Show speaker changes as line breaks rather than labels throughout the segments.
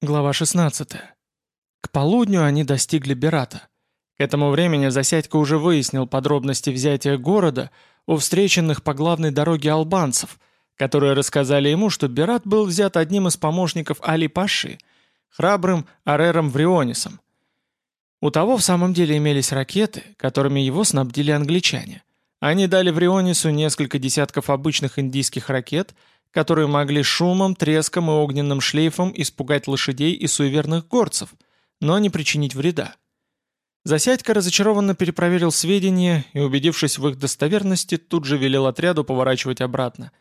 Глава 16. К полудню они достигли Берата. К этому времени Засядько уже выяснил подробности взятия города у встреченных по главной дороге албанцев, которые рассказали ему, что Берат был взят одним из помощников Али-Паши, храбрым Арером Врионисом. У того в самом деле имелись ракеты, которыми его снабдили англичане. Они дали Врионису несколько десятков обычных индийских ракет – которые могли шумом, треском и огненным шлейфом испугать лошадей и суеверных горцев, но не причинить вреда. Засядько разочарованно перепроверил сведения и, убедившись в их достоверности, тут же велел отряду поворачивать обратно.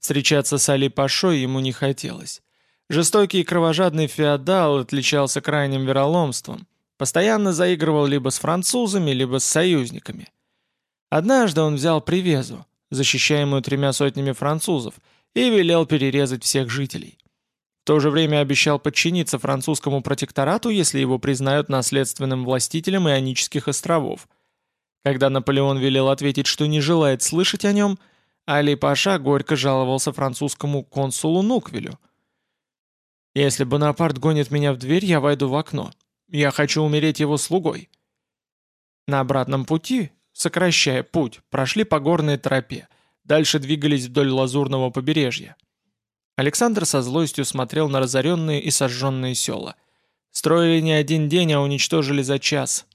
Встречаться с Али Пашой ему не хотелось. Жестокий и кровожадный феодал отличался крайним вероломством, постоянно заигрывал либо с французами, либо с союзниками. Однажды он взял привезу, защищаемую тремя сотнями французов, и велел перерезать всех жителей. В то же время обещал подчиниться французскому протекторату, если его признают наследственным властителем Ионических островов. Когда Наполеон велел ответить, что не желает слышать о нем, Али Паша горько жаловался французскому консулу Нуквилю. «Если Бонапарт гонит меня в дверь, я войду в окно. Я хочу умереть его слугой». На обратном пути, сокращая путь, прошли по горной тропе, Дальше двигались вдоль лазурного побережья. Александр со злостью смотрел на разоренные и сожженные села. Строили не один день, а уничтожили за час.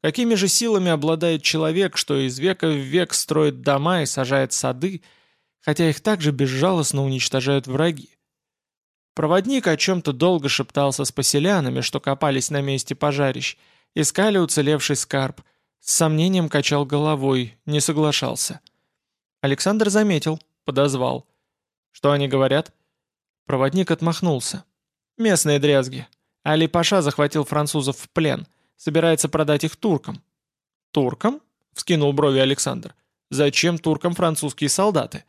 Какими же силами обладает человек, что из века в век строит дома и сажает сады, хотя их также безжалостно уничтожают враги? Проводник о чем-то долго шептался с поселянами, что копались на месте пожарищ, искали уцелевший скарб, с сомнением качал головой, не соглашался — Александр заметил, подозвал. «Что они говорят?» Проводник отмахнулся. «Местные дрязги. Али Паша захватил французов в плен. Собирается продать их туркам». «Туркам?» — вскинул брови Александр. «Зачем туркам французские солдаты?»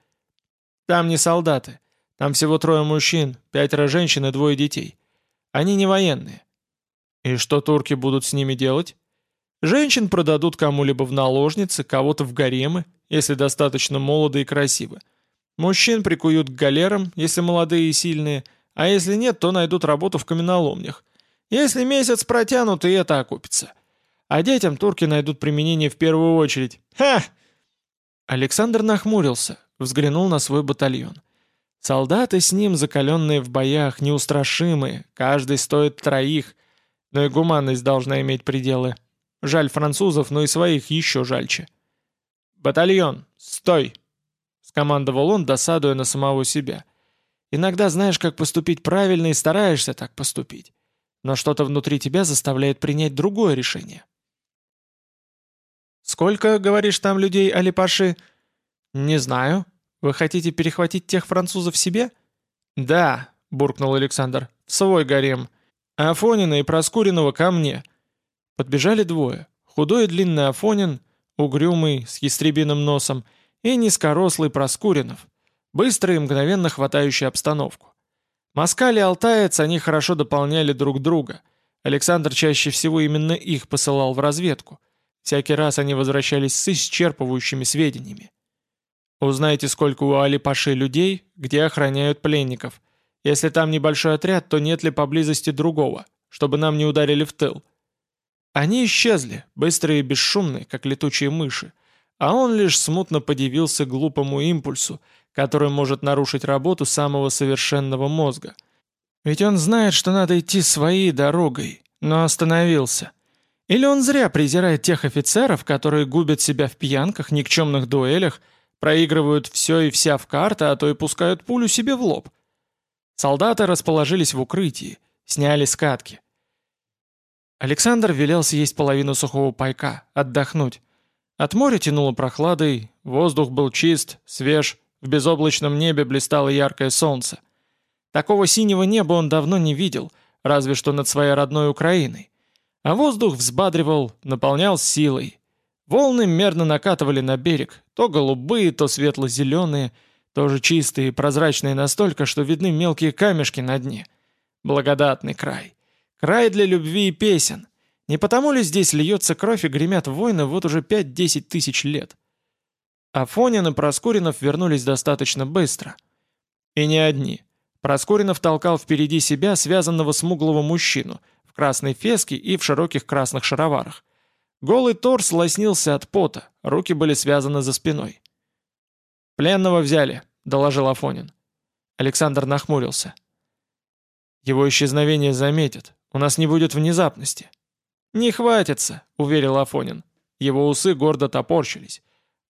«Там не солдаты. Там всего трое мужчин, пятеро женщин и двое детей. Они не военные». «И что турки будут с ними делать?» «Женщин продадут кому-либо в наложницы, кого-то в гаремы, если достаточно молоды и красивы. Мужчин прикуют к галерам, если молодые и сильные, а если нет, то найдут работу в каменоломнях. Если месяц протянут, и это окупится. А детям турки найдут применение в первую очередь. Ха! Александр нахмурился, взглянул на свой батальон. Солдаты с ним, закаленные в боях, неустрашимые, каждый стоит троих, но и гуманность должна иметь пределы. Жаль французов, но и своих еще жальче. «Батальон, стой!» — скомандовал он, досадуя на самого себя. «Иногда знаешь, как поступить правильно и стараешься так поступить, но что-то внутри тебя заставляет принять другое решение». «Сколько, говоришь, там людей, Алипаши?» «Не знаю. Вы хотите перехватить тех французов себе?» «Да», — буркнул Александр, — «в свой гарем. Афонина и Проскуринова ко мне». Подбежали двое. Худой и длинный Афонин — угрюмый, с ястребиным носом, и низкорослый Проскуринов, быстрый и мгновенно хватающий обстановку. Москаль и Алтаец они хорошо дополняли друг друга. Александр чаще всего именно их посылал в разведку. Всякий раз они возвращались с исчерпывающими сведениями. Узнайте, сколько у Али-Паши людей, где охраняют пленников. Если там небольшой отряд, то нет ли поблизости другого, чтобы нам не ударили в тыл. Они исчезли, быстрые и бесшумные, как летучие мыши, а он лишь смутно подивился глупому импульсу, который может нарушить работу самого совершенного мозга. Ведь он знает, что надо идти своей дорогой, но остановился. Или он зря презирает тех офицеров, которые губят себя в пьянках, никчемных дуэлях, проигрывают все и вся в карты, а то и пускают пулю себе в лоб. Солдаты расположились в укрытии, сняли скатки. Александр велел съесть половину сухого пайка, отдохнуть. От моря тянуло прохладой, воздух был чист, свеж, в безоблачном небе блистало яркое солнце. Такого синего неба он давно не видел, разве что над своей родной Украиной. А воздух взбадривал, наполнял силой. Волны мерно накатывали на берег, то голубые, то светло-зеленые, тоже чистые и прозрачные настолько, что видны мелкие камешки на дне. Благодатный край. Край для любви и песен. Не потому ли здесь льется кровь и гремят войны вот уже 5-10 тысяч лет? Афонин и Проскуринов вернулись достаточно быстро. И не одни. Проскуринов толкал впереди себя связанного смуглого мужчину в красной феске и в широких красных шароварах. Голый торс лоснился от пота, руки были связаны за спиной. «Пленного взяли», — доложил Афонин. Александр нахмурился. «Его исчезновение заметят. У нас не будет внезапности». «Не хватится», — уверил Афонин. Его усы гордо топорщились.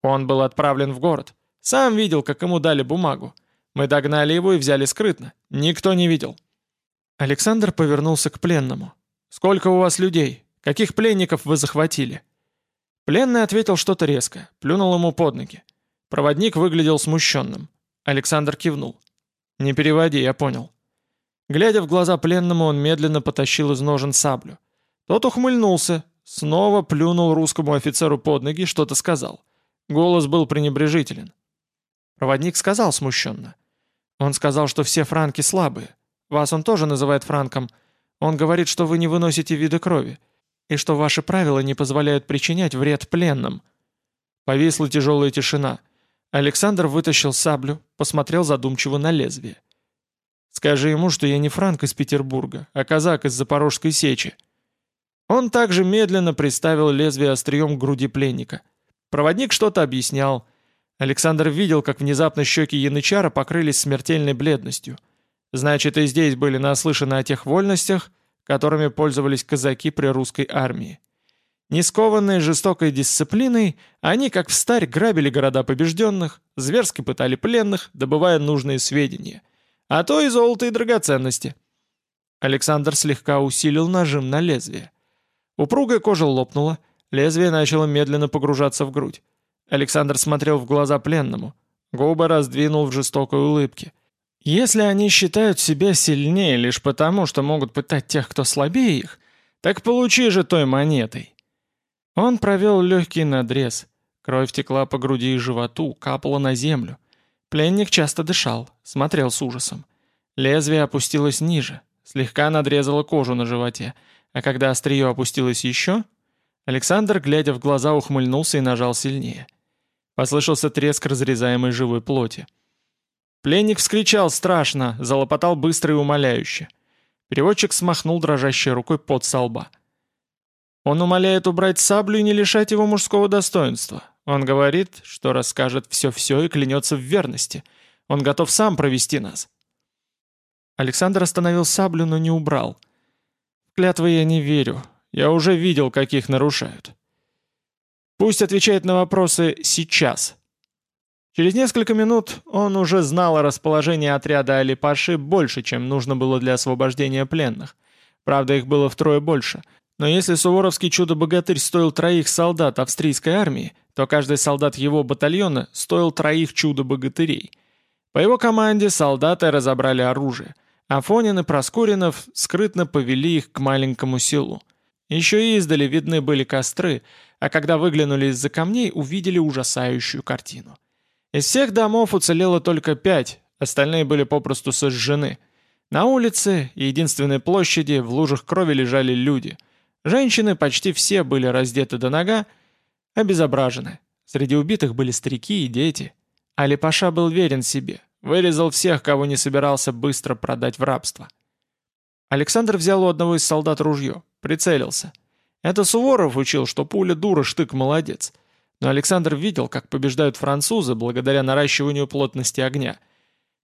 Он был отправлен в город. Сам видел, как ему дали бумагу. Мы догнали его и взяли скрытно. Никто не видел». Александр повернулся к пленному. «Сколько у вас людей? Каких пленников вы захватили?» Пленный ответил что-то резко, плюнул ему под ноги. Проводник выглядел смущенным. Александр кивнул. «Не переводи, я понял». Глядя в глаза пленному, он медленно потащил из ножен саблю. Тот ухмыльнулся, снова плюнул русскому офицеру под ноги, что-то сказал. Голос был пренебрежителен. Проводник сказал смущенно. Он сказал, что все франки слабые. Вас он тоже называет франком. Он говорит, что вы не выносите вида крови, и что ваши правила не позволяют причинять вред пленным. Повисла тяжелая тишина. Александр вытащил саблю, посмотрел задумчиво на лезвие. «Скажи ему, что я не франк из Петербурга, а казак из Запорожской сечи». Он также медленно приставил лезвие острием к груди пленника. Проводник что-то объяснял. Александр видел, как внезапно щеки янычара покрылись смертельной бледностью. Значит, и здесь были наслышаны о тех вольностях, которыми пользовались казаки при русской армии. Не скованные жестокой дисциплиной, они, как в старь, грабили города побежденных, зверски пытали пленных, добывая нужные сведения. А то и золото и драгоценности. Александр слегка усилил нажим на лезвие. Упругая кожа лопнула, лезвие начало медленно погружаться в грудь. Александр смотрел в глаза пленному. Губы раздвинул в жестокой улыбке. Если они считают себя сильнее лишь потому, что могут пытать тех, кто слабее их, так получи же той монетой. Он провел легкий надрез. Кровь текла по груди и животу, капала на землю. Пленник часто дышал, смотрел с ужасом. Лезвие опустилось ниже, слегка надрезало кожу на животе, а когда острие опустилось еще, Александр, глядя в глаза, ухмыльнулся и нажал сильнее. Послышался треск разрезаемой живой плоти. Пленник вскричал страшно, залопотал быстро и умоляюще. Переводчик смахнул дрожащей рукой под со лба. Он умоляет убрать саблю и не лишать его мужского достоинства. Он говорит, что расскажет все-все и клянется в верности. Он готов сам провести нас. Александр остановил саблю, но не убрал. Клятвы я не верю. Я уже видел, как их нарушают. Пусть отвечает на вопросы сейчас. Через несколько минут он уже знал о расположении отряда Али-Паши больше, чем нужно было для освобождения пленных. Правда, их было втрое больше. Но если суворовский чудо-богатырь стоил троих солдат австрийской армии, то каждый солдат его батальона стоил троих чудо-богатырей. По его команде солдаты разобрали оружие. Афонин и Проскуринов скрытно повели их к маленькому селу. Еще издали видны были костры, а когда выглянули из-за камней, увидели ужасающую картину. Из всех домов уцелело только пять, остальные были попросту сожжены. На улице, единственной площади, в лужах крови лежали люди. Женщины почти все были раздеты до нога, обезображены. Среди убитых были старики и дети. Али Паша был верен себе, вырезал всех, кого не собирался быстро продать в рабство. Александр взял у одного из солдат ружье, прицелился. Это Суворов учил, что пуля дура, штык молодец. Но Александр видел, как побеждают французы благодаря наращиванию плотности огня.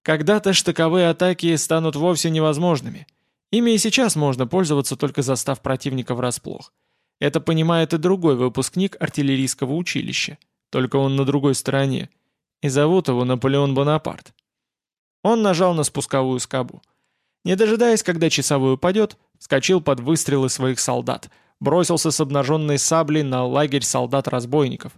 Когда-то штыковые атаки станут вовсе невозможными. Ими и сейчас можно пользоваться, только застав противника врасплох. Это понимает и другой выпускник артиллерийского училища, только он на другой стороне, и зовут его Наполеон Бонапарт. Он нажал на спусковую скобу. Не дожидаясь, когда часовой упадет, вскочил под выстрелы своих солдат – бросился с обнаженной саблей на лагерь солдат-разбойников.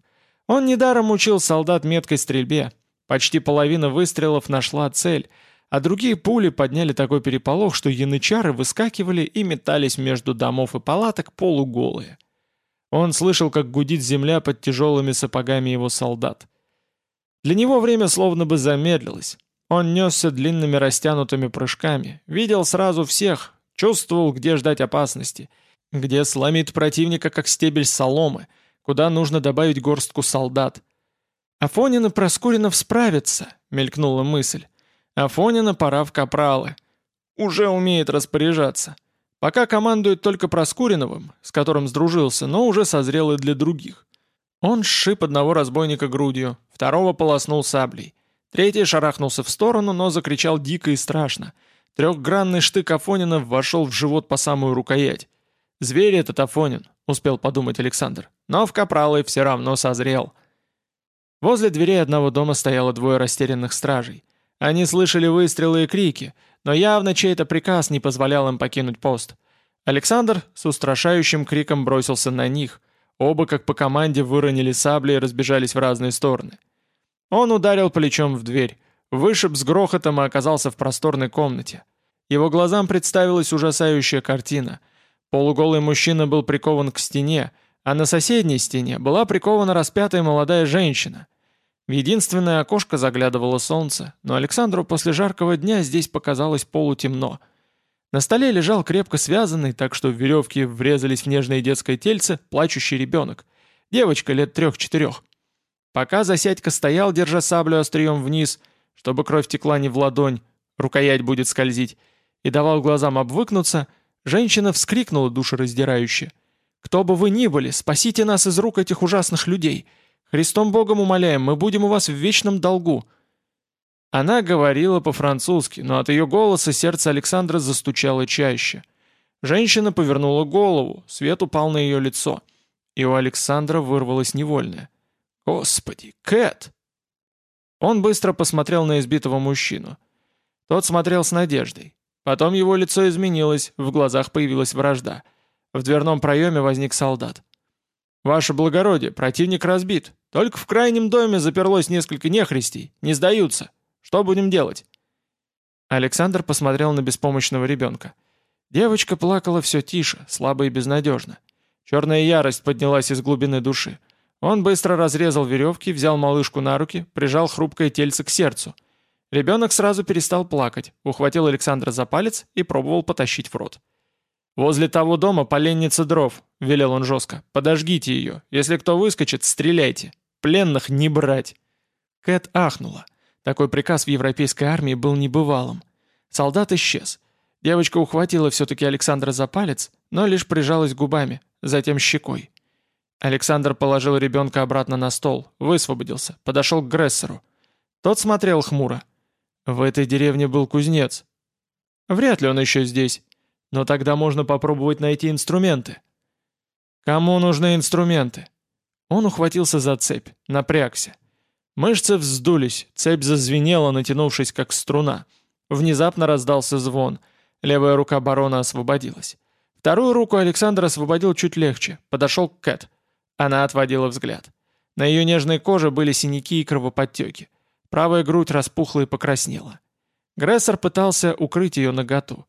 Он недаром учил солдат меткой стрельбе. Почти половина выстрелов нашла цель, а другие пули подняли такой переполох, что янычары выскакивали и метались между домов и палаток полуголые. Он слышал, как гудит земля под тяжелыми сапогами его солдат. Для него время словно бы замедлилось. Он несся длинными растянутыми прыжками, видел сразу всех, чувствовал, где ждать опасности — где сломит противника как стебель соломы, куда нужно добавить горстку солдат. Афонин и Проскуринов справятся, мелькнула мысль. Афонина пора в капралы. Уже умеет распоряжаться. Пока командует только Проскуриновым, с которым сдружился, но уже созрел и для других. Он сшиб одного разбойника грудью, второго полоснул саблей. Третий шарахнулся в сторону, но закричал дико и страшно. Трехгранный штык Афонина вошел в живот по самую рукоять. «Зверь этот Афонин», — успел подумать Александр. Но в капралы все равно созрел. Возле дверей одного дома стояло двое растерянных стражей. Они слышали выстрелы и крики, но явно чей-то приказ не позволял им покинуть пост. Александр с устрашающим криком бросился на них. Оба, как по команде, выронили сабли и разбежались в разные стороны. Он ударил плечом в дверь, вышиб с грохотом и оказался в просторной комнате. Его глазам представилась ужасающая картина. Полуголый мужчина был прикован к стене, а на соседней стене была прикована распятая молодая женщина. В единственное окошко заглядывало солнце, но Александру после жаркого дня здесь показалось полутемно. На столе лежал крепко связанный, так что в веревки врезались в нежное детское тельце, плачущий ребенок. Девочка лет трех-четырех. Пока Засядька стоял, держа саблю острием вниз, чтобы кровь текла не в ладонь, рукоять будет скользить, и давал глазам обвыкнуться, женщина вскрикнула душераздирающе. «Кто бы вы ни были, спасите нас из рук этих ужасных людей!» Христом Богом умоляем, мы будем у вас в вечном долгу». Она говорила по-французски, но от ее голоса сердце Александра застучало чаще. Женщина повернула голову, свет упал на ее лицо. И у Александра вырвалось невольное. «Господи, Кэт!» Он быстро посмотрел на избитого мужчину. Тот смотрел с надеждой. Потом его лицо изменилось, в глазах появилась вражда. В дверном проеме возник солдат. «Ваше благородие, противник разбит. Только в крайнем доме заперлось несколько нехристей. Не сдаются. Что будем делать?» Александр посмотрел на беспомощного ребенка. Девочка плакала все тише, слабо и безнадежно. Черная ярость поднялась из глубины души. Он быстро разрезал веревки, взял малышку на руки, прижал хрупкое тельце к сердцу. Ребенок сразу перестал плакать, ухватил Александра за палец и пробовал потащить в рот. «Возле того дома поленница дров», — велел он жестко. «Подожгите ее. Если кто выскочит, стреляйте. Пленных не брать». Кэт ахнула. Такой приказ в европейской армии был небывалым. Солдат исчез. Девочка ухватила все-таки Александра за палец, но лишь прижалась губами, затем щекой. Александр положил ребенка обратно на стол, высвободился, подошел к Грессеру. Тот смотрел хмуро. В этой деревне был кузнец. Вряд ли он еще здесь. Но тогда можно попробовать найти инструменты. Кому нужны инструменты? Он ухватился за цепь, напрягся. Мышцы вздулись, цепь зазвенела, натянувшись как струна. Внезапно раздался звон. Левая рука барона освободилась. Вторую руку Александр освободил чуть легче, подошел к Кэт. Она отводила взгляд. На ее нежной коже были синяки и кровоподтеки. Правая грудь распухла и покраснела. Грессер пытался укрыть ее наготу.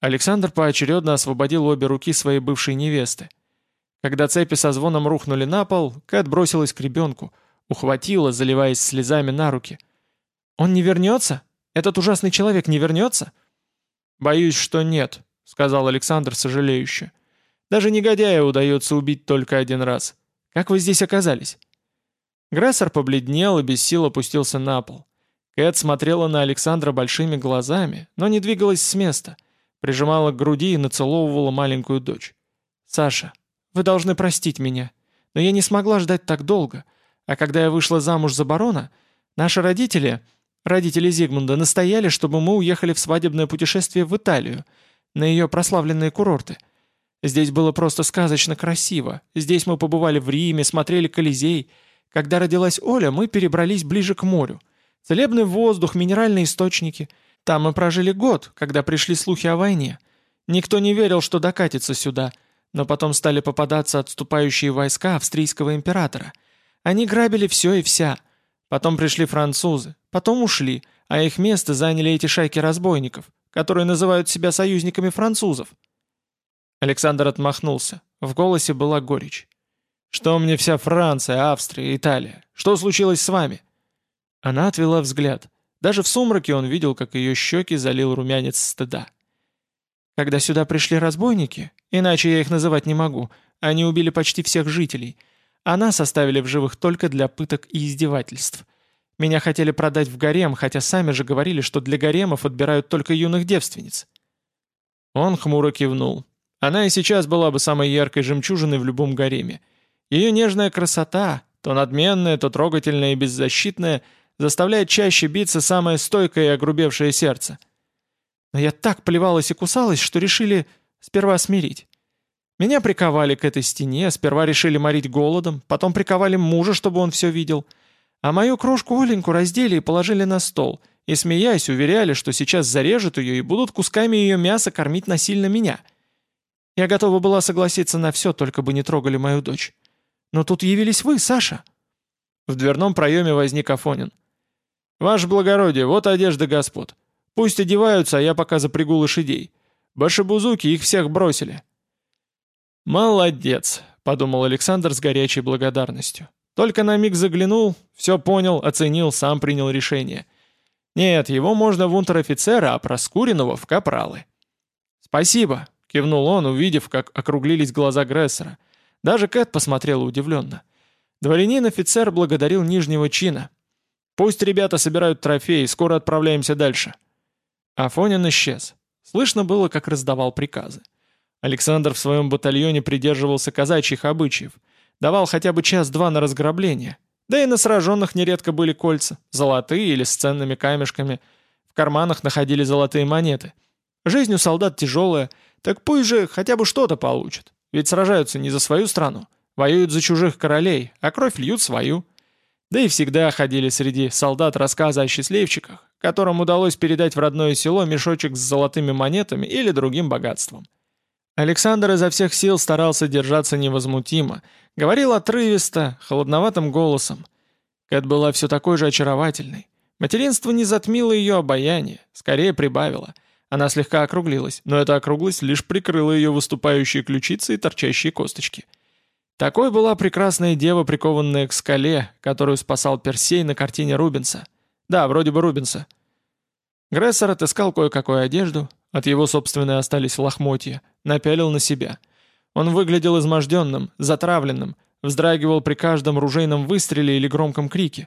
Александр поочередно освободил обе руки своей бывшей невесты. Когда цепи со звоном рухнули на пол, Кэт бросилась к ребенку, ухватила, заливаясь слезами на руки. «Он не вернется? Этот ужасный человек не вернется?» «Боюсь, что нет», — сказал Александр сожалеюще. «Даже негодяя удается убить только один раз. Как вы здесь оказались?» Грессер побледнел и без сил опустился на пол. Кэт смотрела на Александра большими глазами, но не двигалась с места — прижимала к груди и нацеловывала маленькую дочь. «Саша, вы должны простить меня, но я не смогла ждать так долго, а когда я вышла замуж за барона, наши родители, родители Зигмунда, настояли, чтобы мы уехали в свадебное путешествие в Италию, на ее прославленные курорты. Здесь было просто сказочно красиво, здесь мы побывали в Риме, смотрели Колизей. Когда родилась Оля, мы перебрались ближе к морю. Целебный воздух, минеральные источники — там мы прожили год, когда пришли слухи о войне. Никто не верил, что докатится сюда, но потом стали попадаться отступающие войска австрийского императора. Они грабили все и вся. Потом пришли французы, потом ушли, а их место заняли эти шайки разбойников, которые называют себя союзниками французов. Александр отмахнулся. В голосе была горечь. «Что мне вся Франция, Австрия, Италия? Что случилось с вами?» Она отвела взгляд. Даже в сумраке он видел, как ее щеки залил румянец стыда. Когда сюда пришли разбойники, иначе я их называть не могу, они убили почти всех жителей, а нас оставили в живых только для пыток и издевательств. Меня хотели продать в гарем, хотя сами же говорили, что для гаремов отбирают только юных девственниц». Он хмуро кивнул. Она и сейчас была бы самой яркой жемчужиной в любом гареме. Ее нежная красота, то надменная, то трогательная и беззащитная, заставляет чаще биться самое стойкое и огрубевшее сердце. Но я так плевалась и кусалась, что решили сперва смирить. Меня приковали к этой стене, сперва решили морить голодом, потом приковали мужа, чтобы он все видел. А мою крошку Оленьку раздели и положили на стол, и, смеясь, уверяли, что сейчас зарежут ее и будут кусками ее мяса кормить насильно меня. Я готова была согласиться на все, только бы не трогали мою дочь. Но тут явились вы, Саша. В дверном проеме возник Афонин. «Ваше благородие, вот одежда господ. Пусть одеваются, а я пока запрягу лошадей. Башебузуки их всех бросили». «Молодец», — подумал Александр с горячей благодарностью. Только на миг заглянул, все понял, оценил, сам принял решение. Нет, его можно в унтер-офицера, а Проскуринова в капралы. «Спасибо», — кивнул он, увидев, как округлились глаза Грессера. Даже Кэт посмотрела удивленно. Дворянин-офицер благодарил нижнего чина. «Пусть ребята собирают трофеи, скоро отправляемся дальше». Афонин исчез. Слышно было, как раздавал приказы. Александр в своем батальоне придерживался казачьих обычаев. Давал хотя бы час-два на разграбление. Да и на сраженных нередко были кольца, золотые или с ценными камешками. В карманах находили золотые монеты. Жизнь у солдат тяжелая, так пусть же хотя бы что-то получат. Ведь сражаются не за свою страну, воюют за чужих королей, а кровь льют свою. Да и всегда ходили среди солдат рассказы о счастливчиках, которым удалось передать в родное село мешочек с золотыми монетами или другим богатством. Александр изо всех сил старался держаться невозмутимо, говорил отрывисто, холодноватым голосом. Кэт была все такой же очаровательной. Материнство не затмило ее обаяние, скорее прибавило. Она слегка округлилась, но эта округлость лишь прикрыла ее выступающие ключицы и торчащие косточки. Такой была прекрасная дева, прикованная к скале, которую спасал Персей на картине Рубенса. Да, вроде бы Рубенса. Грессер отыскал кое-какую одежду, от его собственной остались лохмотья, напялил на себя. Он выглядел изможденным, затравленным, вздрагивал при каждом ружейном выстреле или громком крике.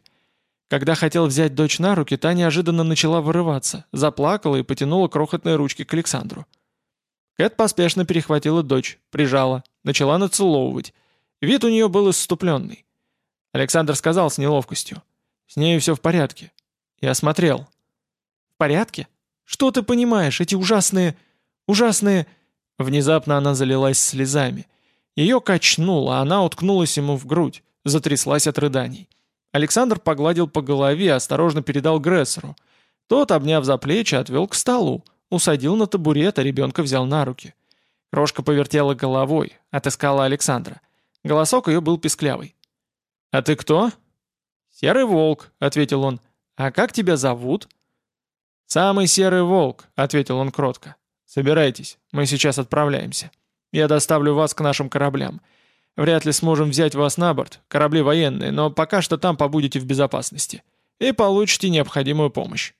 Когда хотел взять дочь на руки, та неожиданно начала вырываться, заплакала и потянула крохотные ручки к Александру. Кэт поспешно перехватила дочь, прижала, начала нацеловывать. Вид у нее был исступленный. Александр сказал с неловкостью. «С нею все в порядке». Я осмотрел. «В порядке? Что ты понимаешь, эти ужасные... ужасные...» Внезапно она залилась слезами. Ее качнуло, а она уткнулась ему в грудь, затряслась от рыданий. Александр погладил по голове, осторожно передал Грессеру. Тот, обняв за плечи, отвел к столу, усадил на табурет, а ребенка взял на руки. Крошка повертела головой, отыскала Александра. Голосок ее был писклявый. «А ты кто?» «Серый волк», — ответил он. «А как тебя зовут?» «Самый серый волк», — ответил он кротко. «Собирайтесь, мы сейчас отправляемся. Я доставлю вас к нашим кораблям. Вряд ли сможем взять вас на борт, корабли военные, но пока что там побудете в безопасности. И получите необходимую помощь».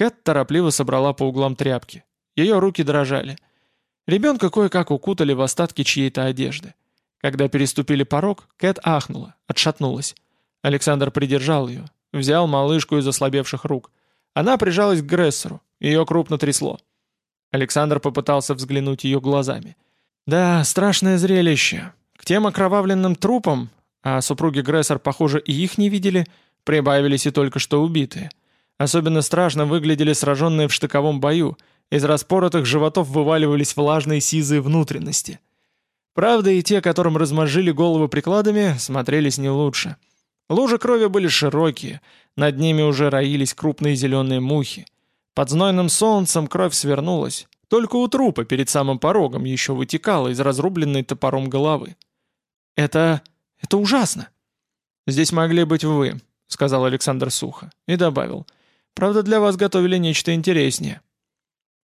Кэт торопливо собрала по углам тряпки. Ее руки дрожали. Ребенка кое-как укутали в остатки чьей-то одежды. Когда переступили порог, Кэт ахнула, отшатнулась. Александр придержал ее, взял малышку из ослабевших рук — она прижалась к Грессеру, ее крупно трясло. Александр попытался взглянуть ее глазами. «Да, страшное зрелище. К тем окровавленным трупам, а супруги Грессер, похоже, и их не видели, прибавились и только что убитые. Особенно страшно выглядели сраженные в штыковом бою, из распоротых животов вываливались влажные сизые внутренности. Правда, и те, которым размозжили головы прикладами, смотрелись не лучше. Лужи крови были широкие, над ними уже роились крупные зеленые мухи. Под знойным солнцем кровь свернулась. Только у трупа перед самым порогом еще вытекала из разрубленной топором головы. «Это... это ужасно!» «Здесь могли быть вы», — сказал Александр сухо, и добавил. «Правда, для вас готовили нечто интереснее».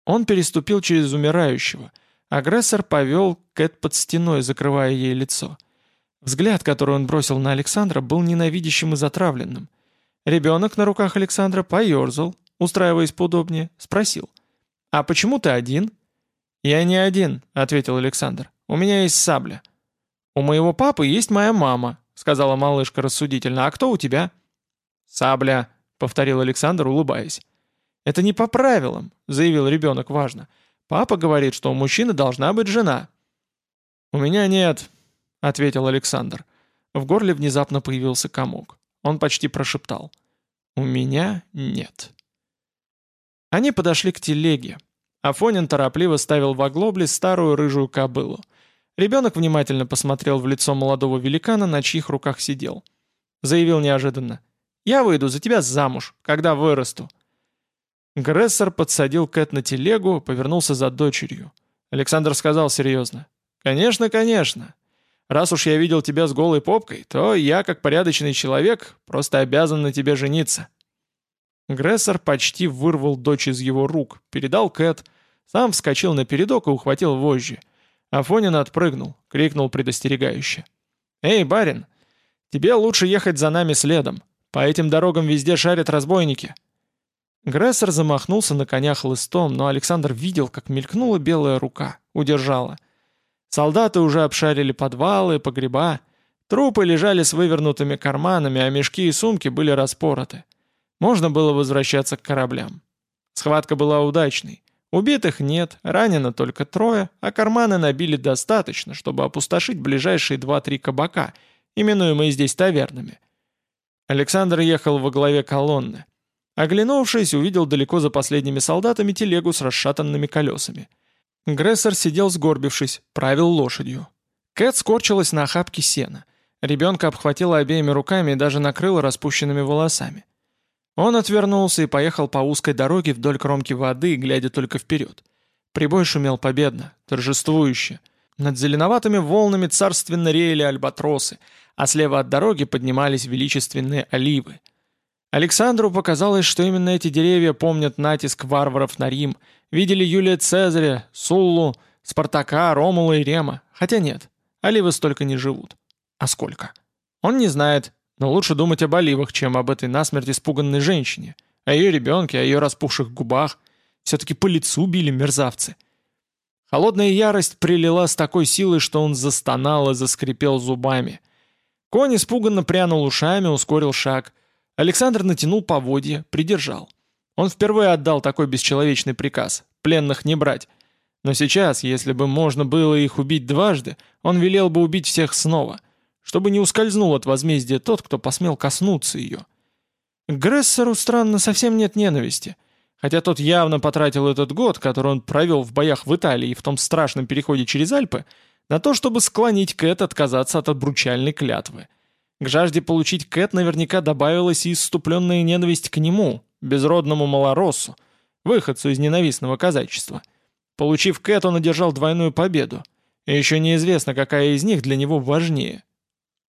Он переступил через умирающего. Агрессор повел Кэт под стеной, закрывая ей лицо. Взгляд, который он бросил на Александра, был ненавидящим и затравленным. Ребенок на руках Александра поерзал, устраиваясь поудобнее, спросил. «А почему ты один?» «Я не один», — ответил Александр. «У меня есть сабля». «У моего папы есть моя мама», — сказала малышка рассудительно. «А кто у тебя?» «Сабля», — повторил Александр, улыбаясь. «Это не по правилам», — заявил ребенок важно. «Папа говорит, что у мужчины должна быть жена». «У меня нет», — ответил Александр. В горле внезапно появился комок. Он почти прошептал. «У меня нет». Они подошли к телеге. Афонин торопливо ставил в оглобле старую рыжую кобылу. Ребенок внимательно посмотрел в лицо молодого великана, на чьих руках сидел. Заявил неожиданно. «Я выйду за тебя замуж, когда вырасту». Грессер подсадил Кэт на телегу, повернулся за дочерью. Александр сказал серьезно. «Конечно, конечно. Раз уж я видел тебя с голой попкой, то я, как порядочный человек, просто обязан на тебе жениться». Грессер почти вырвал дочь из его рук, передал Кэт, сам вскочил на передок и ухватил вожжи. Афонин отпрыгнул, крикнул предостерегающе. «Эй, барин, тебе лучше ехать за нами следом. По этим дорогам везде шарят разбойники». Грессер замахнулся на коня хлыстом, но Александр видел, как мелькнула белая рука, удержала. Солдаты уже обшарили подвалы, погреба. Трупы лежали с вывернутыми карманами, а мешки и сумки были распороты. Можно было возвращаться к кораблям. Схватка была удачной. Убитых нет, ранено только трое, а карманы набили достаточно, чтобы опустошить ближайшие два-три кабака, именуемые здесь тавернами. Александр ехал во главе колонны. Оглянувшись, увидел далеко за последними солдатами телегу с расшатанными колесами. Грессер сидел сгорбившись, правил лошадью. Кэт скорчилась на охапке сена. Ребенка обхватила обеими руками и даже накрыла распущенными волосами. Он отвернулся и поехал по узкой дороге вдоль кромки воды, глядя только вперед. Прибой шумел победно, торжествующе. Над зеленоватыми волнами царственно реяли альбатросы, а слева от дороги поднимались величественные оливы — Александру показалось, что именно эти деревья помнят натиск варваров на Рим, видели Юлия Цезаря, Суллу, Спартака, Ромула и Рема. Хотя нет, оливы столько не живут. А сколько? Он не знает, но лучше думать об оливах, чем об этой насмерть испуганной женщине, о ее ребенке, о ее распухших губах. Все-таки по лицу били мерзавцы. Холодная ярость прилила с такой силой, что он застонал и заскрипел зубами. Конь испуганно прянул ушами, ускорил шаг — Александр натянул поводья, придержал. Он впервые отдал такой бесчеловечный приказ – пленных не брать. Но сейчас, если бы можно было их убить дважды, он велел бы убить всех снова, чтобы не ускользнул от возмездия тот, кто посмел коснуться ее. К Грессеру, странно, совсем нет ненависти. Хотя тот явно потратил этот год, который он провел в боях в Италии и в том страшном переходе через Альпы, на то, чтобы склонить Кэт отказаться от обручальной клятвы. К жажде получить Кэт наверняка добавилась и иступленная ненависть к нему, безродному малороссу, выходцу из ненавистного казачества. Получив Кэт, он одержал двойную победу. И еще неизвестно, какая из них для него важнее –